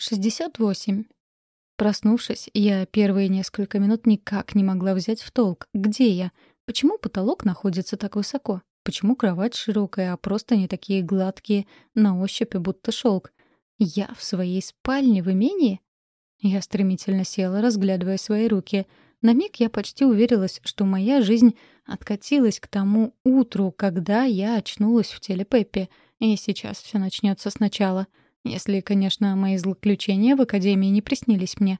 68. Проснувшись, я первые несколько минут никак не могла взять в толк, где я, почему потолок находится так высоко, почему кровать широкая, а просто не такие гладкие, на ощупь будто шелк. Я в своей спальне в имении? Я стремительно села, разглядывая свои руки. На миг я почти уверилась, что моя жизнь откатилась к тому утру, когда я очнулась в теле Пеппи, и сейчас все начнется сначала — если, конечно, мои злоключения в Академии не приснились мне.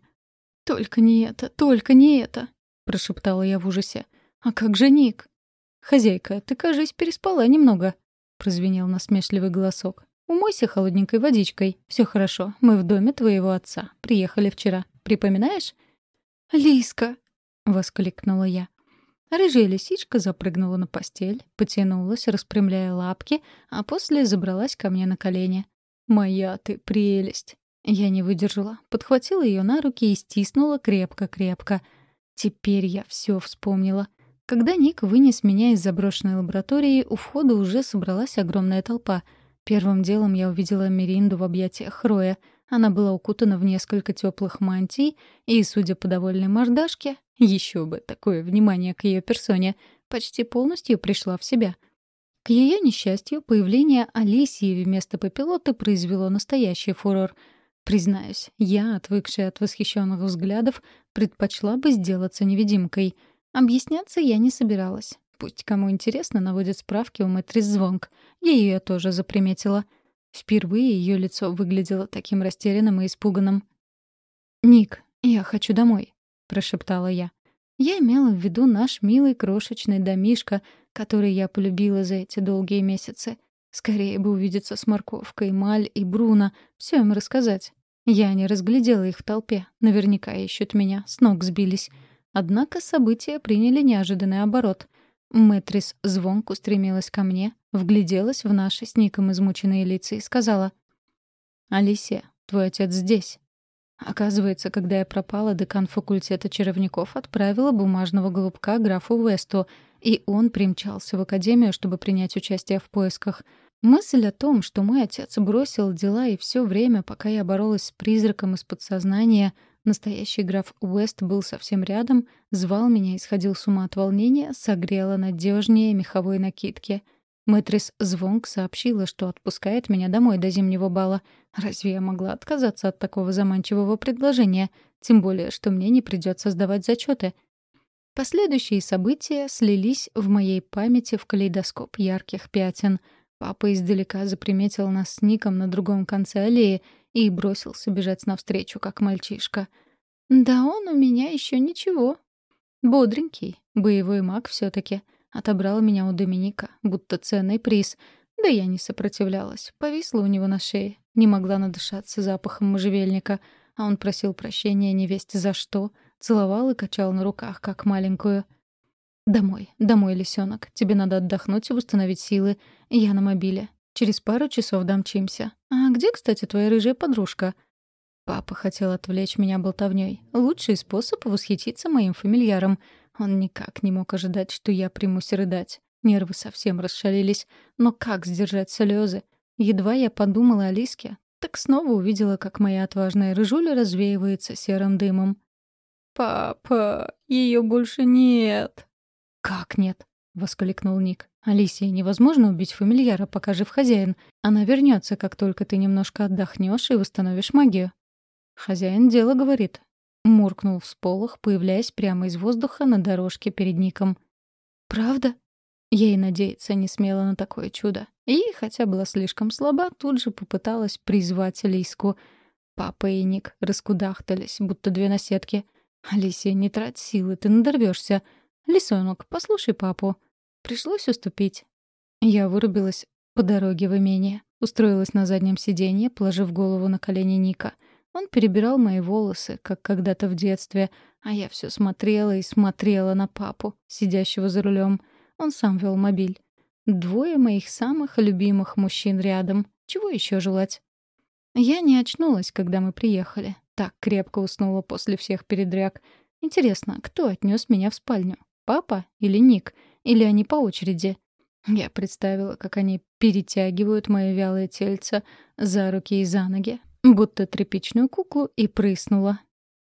«Только не это, только не это!» — прошептала я в ужасе. «А как же Ник?» «Хозяйка, ты, кажись, переспала немного», — прозвенел насмешливый голосок. «Умойся холодненькой водичкой. Все хорошо. Мы в доме твоего отца. Приехали вчера. Припоминаешь?» «Лиска!» — воскликнула я. Рыжая лисичка запрыгнула на постель, потянулась, распрямляя лапки, а после забралась ко мне на колени. «Моя ты прелесть!» Я не выдержала, подхватила ее на руки и стиснула крепко-крепко. Теперь я все вспомнила. Когда Ник вынес меня из заброшенной лаборатории, у входа уже собралась огромная толпа. Первым делом я увидела Меринду в объятиях Хроя. Она была укутана в несколько теплых мантий, и, судя по довольной мордашке, еще бы такое внимание к ее персоне, почти полностью пришла в себя — к ее несчастью, появление Алисии вместо попилота произвело настоящий фурор. Признаюсь, я, отвыкшая от восхищенных взглядов, предпочла бы сделаться невидимкой. Объясняться я не собиралась. Пусть кому интересно, наводит справки у Мэтрис Звонк. Я ее тоже заприметила. Впервые ее лицо выглядело таким растерянным и испуганным. «Ник, я хочу домой», — прошептала я. Я имела в виду наш милый крошечный домишко, который я полюбила за эти долгие месяцы. Скорее бы увидеться с Морковкой, Маль и Бруно, все им рассказать. Я не разглядела их в толпе, наверняка ищут меня, с ног сбились. Однако события приняли неожиданный оборот. Мэтрис звонко устремилась ко мне, вгляделась в наши с Ником измученные лица и сказала. «Алисия, твой отец здесь». Оказывается, когда я пропала, декан факультета чаровников отправила бумажного голубка графу Весту, и он примчался в академию, чтобы принять участие в поисках. Мысль о том, что мой отец бросил дела и все время, пока я боролась с призраком из подсознания, настоящий граф Уэст был совсем рядом, звал меня и сходил с ума от волнения, согрела надежнее меховой накидки — Мэтрис Звонк сообщила, что отпускает меня домой до зимнего бала. Разве я могла отказаться от такого заманчивого предложения? Тем более, что мне не придется сдавать зачеты. Последующие события слились в моей памяти в калейдоскоп ярких пятен. Папа издалека заприметил нас с Ником на другом конце аллеи и бросился бежать навстречу, как мальчишка. Да он у меня еще ничего. Бодренький, боевой маг все таки Отобрал меня у Доминика, будто ценный приз. Да я не сопротивлялась. Повисла у него на шее. Не могла надышаться запахом можжевельника. А он просил прощения невесте за что. Целовал и качал на руках, как маленькую. «Домой, домой, лисенок. Тебе надо отдохнуть и восстановить силы. Я на мобиле. Через пару часов домчимся. А где, кстати, твоя рыжая подружка?» Папа хотел отвлечь меня болтовней. Лучший способ восхититься моим фамильяром — он никак не мог ожидать, что я примусь рыдать. Нервы совсем расшалились. Но как сдержать слезы? Едва я подумала о Лиске, так снова увидела, как моя отважная рыжуля развеивается серым дымом. «Папа, ее больше нет!» «Как нет?» — воскликнул Ник. «Алисия, невозможно убить фамильяра, пока жив хозяин. Она вернется, как только ты немножко отдохнешь и восстановишь магию». «Хозяин дело говорит. Муркнул всполох, появляясь прямо из воздуха на дорожке перед Ником. «Правда?» Я и надеяться не смела на такое чудо. И, хотя была слишком слаба, тут же попыталась призвать Лиску. Папа и Ник раскудахтались, будто две наседки. «Алисия, не трать силы, ты надорвешься. Лисонок, послушай папу». Пришлось уступить. Я вырубилась по дороге в имение. Устроилась на заднем сиденье, положив голову на колени Ника — он перебирал мои волосы, как когда-то в детстве, а я все смотрела и смотрела на папу, сидящего за рулем. Он сам вел мобиль. Двое моих самых любимых мужчин рядом. Чего еще желать? Я не очнулась, когда мы приехали. Так крепко уснула после всех передряг. Интересно, кто отнес меня в спальню? Папа или Ник? Или они по очереди? Я представила, как они перетягивают мое вялое тельце за руки и за ноги, будто тряпичную куклу, и прыснула.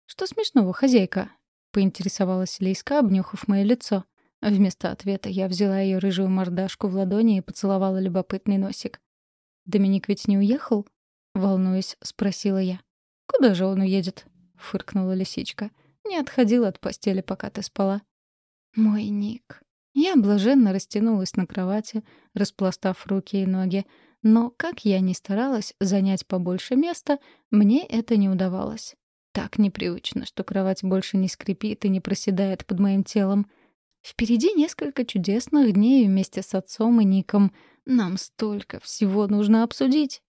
«Что смешного, хозяйка?» — поинтересовалась Лейска, обнюхав мое лицо. Вместо ответа я взяла ее рыжую мордашку в ладони и поцеловала любопытный носик. «Доминик ведь не уехал?» — волнуясь, спросила я. «Куда же он уедет?» — фыркнула лисичка. «Не отходил от постели, пока ты спала». «Мой Ник». Я блаженно растянулась на кровати, распластав руки и ноги. Но, как я ни старалась занять побольше места, мне это не удавалось. Так непривычно, что кровать больше не скрипит и не проседает под моим телом. Впереди несколько чудесных дней вместе с отцом и Ником. Нам столько всего нужно обсудить.